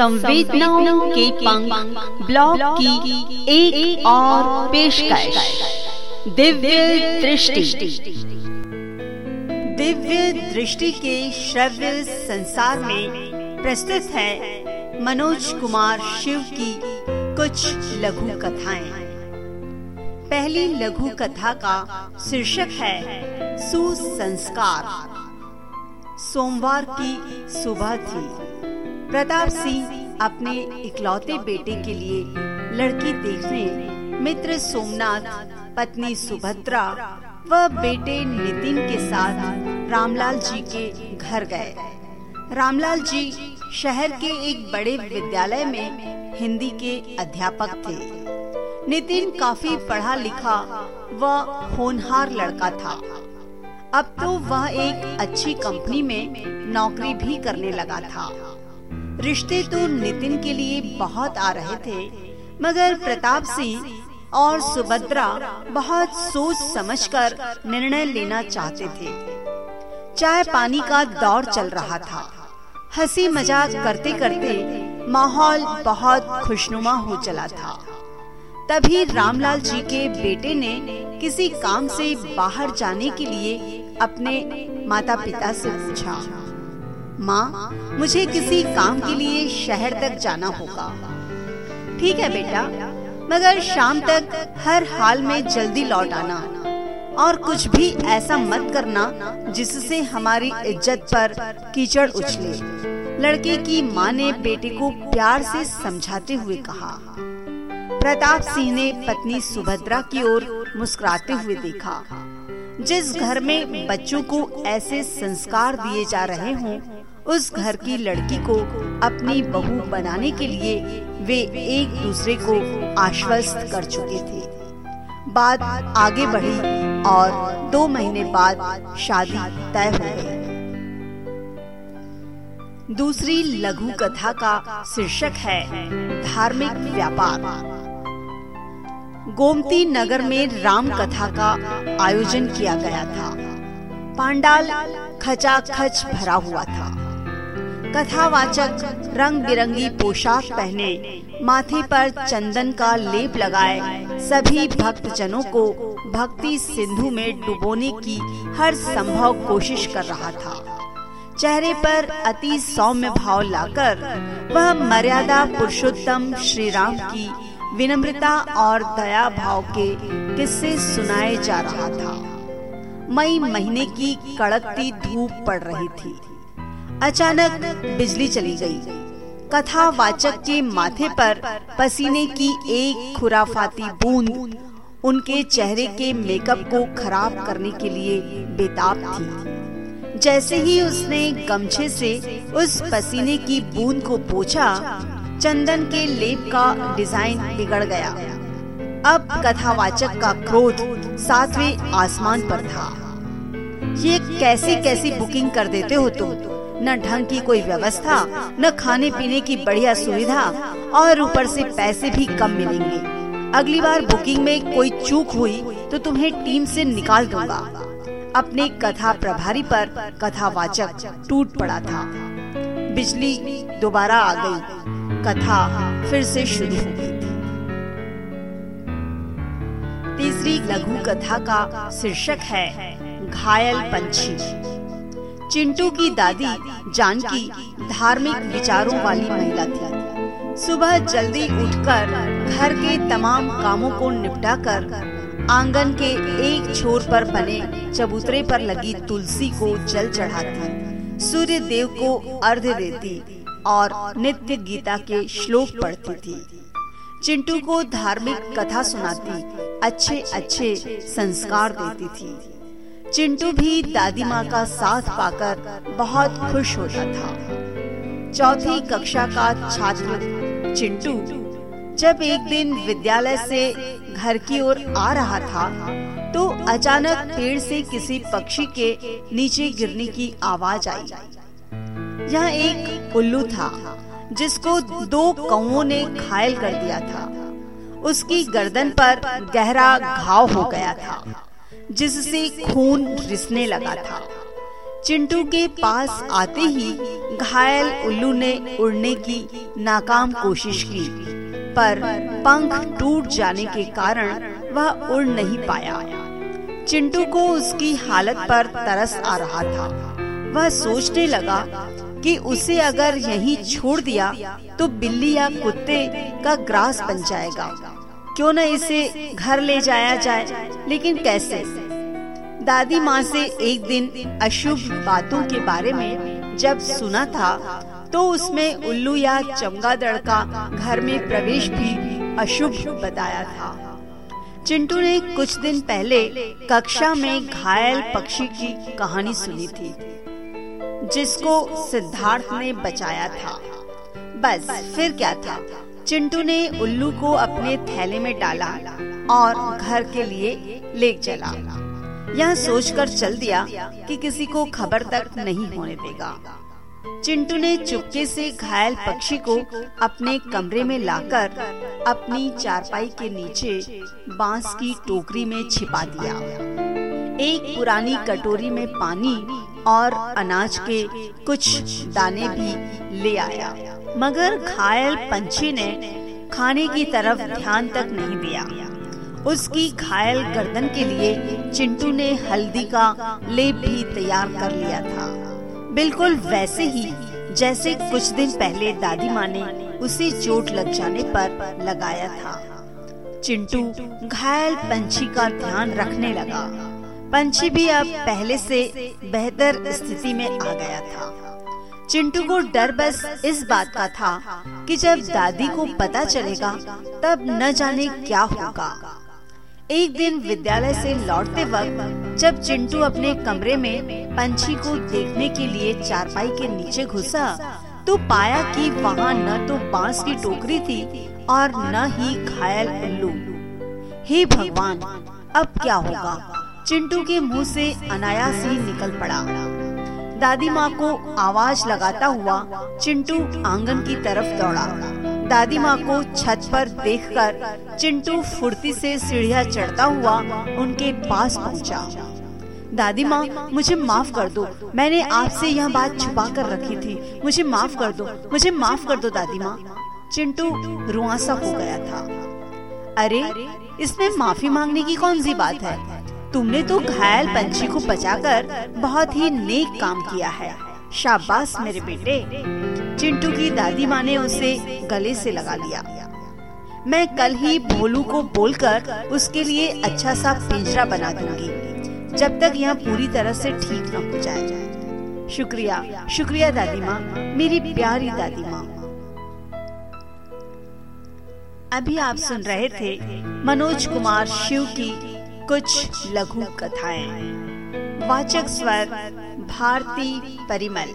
संवेदनाओं के पंख ब्लॉग की एक, एक और पेशकश। दिव्य दृष्टि। दिव्य दृष्टि के श्रव्य संसार में प्रस्तुत है मनोज कुमार शिव की कुछ लघु कथाएँ। पहली लघु कथा का शीर्षक है सुसंस्कार। सोमवार की सुबह थी। प्रताप सिंह अपने इकलौते बेटे के लिए लड़की देखने मित्र सोमनाथ, पत्नी सुभद्रा व बेटे नितिन के साथ रामलाल जी के घर गए। रामलाल जी शहर के एक बड़े विद्यालय में हिंदी के अध्यापक थे। नितिन काफ़ी पढ़ा लिखा व होनहार लड़का था। अब तो वह एक अच्छी कंपनी में नौकरी भी करने लगा था। रिश्ते तो नितिन के लिए बहुत आ रहे थे, मगर प्रताप सिंह और सुभद्रा बहुत सोच समझकर निर्णय लेना चाहते थे। चाय पानी का दौर चल रहा था। हँसी मज़ाक करते करते माहौल बहुत खुशनुमा हो चला था। तभी रामलाल जी के बेटे ने किसी काम से बाहर जाने के लिए अपने माता पिता से पूछा माँ, मुझे किसी काम के लिए शहर तक जाना होगा। ठीक है बेटा, मगर शाम तक हर हाल में जल्दी लौट आना। और कुछ भी ऐसा मत करना जिससे हमारी इज़्ज़त पर कीचड़ उछले। लड़के की माँ ने बेटे को प्यार से समझाते हुए कहा। प्रताप सिंह ने पत्नी सुभद्रा की ओर मुस्कुराते हुए देखा। जिस घर में बच्चों को ऐसे संस्कार दिए जा रहे हों उस घर की लड़की को अपनी बहू बनाने के लिए वे एक दूसरे को आश्वस्त कर चुके थे। बात आगे बढ़ी और दो महीने बाद शादी तय हो गई। दूसरी लघु कथा का शीर्षक है धार्मिक व्यापार। गोमती नगर में राम कथा का आयोजन किया गया था। पांडाल खचाखच भरा हुआ था। कथावाचक रंग बिरंगी पोशाक पहने, माथे पर चंदन का लेप लगाए, सभी भक्त जनों को भक्ति सिंधु में डुबोने की हर संभव कोशिश कर रहा था। चेहरे पर अति सौम्य भाव लाकर वह मर्यादा पुरुषोत्तम श्री राम की विनम्रता और दया भाव के किस्से सुनाए जा रहा था। मई महीने की कड़कती धूप पड़ रही थी। अचानक बिजली चली गई। कथा वाचक के माथे पर पसीने की एक खुराफाती बूंद उनके चेहरे के मेकअप को खराब करने के लिए बेताब थी। जैसे ही उसने गमछे से उस पसीने की बूंद को पोछा, चंदन के लेप का डिज़ाइन बिगड़ गया। अब कथावाचक का क्रोध सातवें आसमान पर था। ये कैसी कैसी बुकिंग कर देते हो तुम? न ढंग की कोई व्यवस्था, न खाने पीने की बढ़िया सुविधा और ऊपर से पैसे भी कम मिलेंगे। अगली बार बुकिंग में कोई चूक हुई तो तुम्हें टीम से निकाल दूँगा। अपने कथा प्रभारी पर कथावाचक टूट पड़ा था। बिजली दोबारा आ गई। कथा फिर से शुरू हो गई तीसरी लघु कथा का शीर्षक है, घायल पंछी। चिंटू की दादी जानकी धार्मिक विचारों वाली महिला थी। सुबह जल्दी उठकर घर के तमाम कामों को निपटाकर आँगन के एक छोर पर बने चबूतरे पर लगी तुलसी को जल चढ़ाती। सूर्य देव को अर्घ देती और नित्य गीता के श्लोक पढ़ती थी। चिंटू को धार्मिक कथा सुनाती अच्छे अच्छे संस्कार देती थी। चिंटू भी दादी माँ का साथ पाकर बहुत खुश होता था। चौथी कक्षा का छात्र चिंटू जब एक दिन विद्यालय से घर की ओर आ रहा था तो अचानक पेड़ से किसी पक्षी के नीचे गिरने की आवाज़ आई। यह एक उल्लू था, जिसको दो कौओं ने घायल कर दिया था। उसकी गर्दन पर गहरा घाव हो गया था। जिससे खून रिसने लगा था। चिंटू के पास आते ही घायल उल्लू ने उड़ने की नाकाम कोशिश की, पर पंख टूट जाने के कारण वह उड़ नहीं पाया। चिंटू को उसकी हालत पर तरस आ रहा था। वह सोचने लगा कि उसे अगर यहीं छोड़ दिया तो बिल्ली या कुत्ते का ग्रास बन जाएगा। क्यों न इसे घर ले जाया जाए, लेकिन कैसे? दादी माँ से एक दिन अशुभ बातों के बारे में जब सुना था तो उसमें उल्लू या चमगादड़ का घर में प्रवेश भी अशुभ बताया था। चिंटू ने कुछ दिन पहले कक्षा में घायल पक्षी की कहानी सुनी थी, जिसको सिद्धार्थ ने बचाया था। बस, फिर क्या था? चिंटू ने उल्लू को अपने थैले में डाला और घर के लिए ले चला। यह सोचकर चल दिया कि किसी को खबर तक नहीं होने देगा। चिंटू ने चुपके से घायल पक्षी को अपने कमरे में लाकर अपनी चारपाई के नीचे बाँस की टोकरी में छिपा दिया। एक पुरानी कटोरी में पानी और अनाज के कुछ दाने भी ले आया। मगर घायल पंछी ने खाने की तरफ़ ध्यान तक नहीं दिया। उसकी घायल गर्दन के लिए चिंटू ने हल्दी का लेप भी तैयार कर लिया था। बिल्कुल वैसे ही, जैसे कुछ दिन पहले दादी माँ ने उसे चोट लग जाने पर लगाया था। चिंटू घायल पंछी का ध्यान रखने लगा। पंछी भी अब पहले से बेहतर स्थिति में आ गया था। चिंटू को डर बस इस बात का था कि जब दादी को पता चलेगा, तब न जाने क्या होगा। एक दिन विद्यालय से लौटते वक्त, जब चिंटू अपने कमरे में पंछी को देखने के लिए चारपाई के नीचे घुसा तो पाया कि वहाँ न तो बाँस की टोकरी थी और न ही घायल उल्लू। हे भगवान, अब क्या होगा? चिंटू के मुँह से अनायास ही निकल पड़ा। दादी माँ को आवाज़ लगाता हुआ चिंटू आँगन की तरफ़ दौड़ा। दादी माँ को छत पर देखकर चिंटू फुर्ती से सीढ़िया चढ़ता हुआ उनके पास पहुँचा। दादी माँ, मुझे माफ़ कर दो। मैंने आपसे यह बात छुपा कर रखी थी। मुझे माफ़ कर दो। मुझे माफ़ कर दो, दादी माँ। चिंटू रुआसा हो गया था। अरे, इसमें माफ़ी मांगने की कौन सी बात है? तुमने तो घायल पंछी को बचाकर बहुत ही नेक काम किया है। शाबाश मेरे बेटे। चिंटू की दादी माँ ने उसे गले से लगा लिया। मैं कल ही भोलू को बोलकर उसके लिए अच्छा सा पिंजरा बना दूँगी, जब तक यह पूरी तरह से ठीक न हो जाए। शुक्रिया शुक्रिया दादी माँ, मेरी प्यारी दादी माँ। अभी आप सुन रहे थे मनोज कुमार शिव की कुछ लघु कथाएँ। वाचक स्वर, भारती परिमल।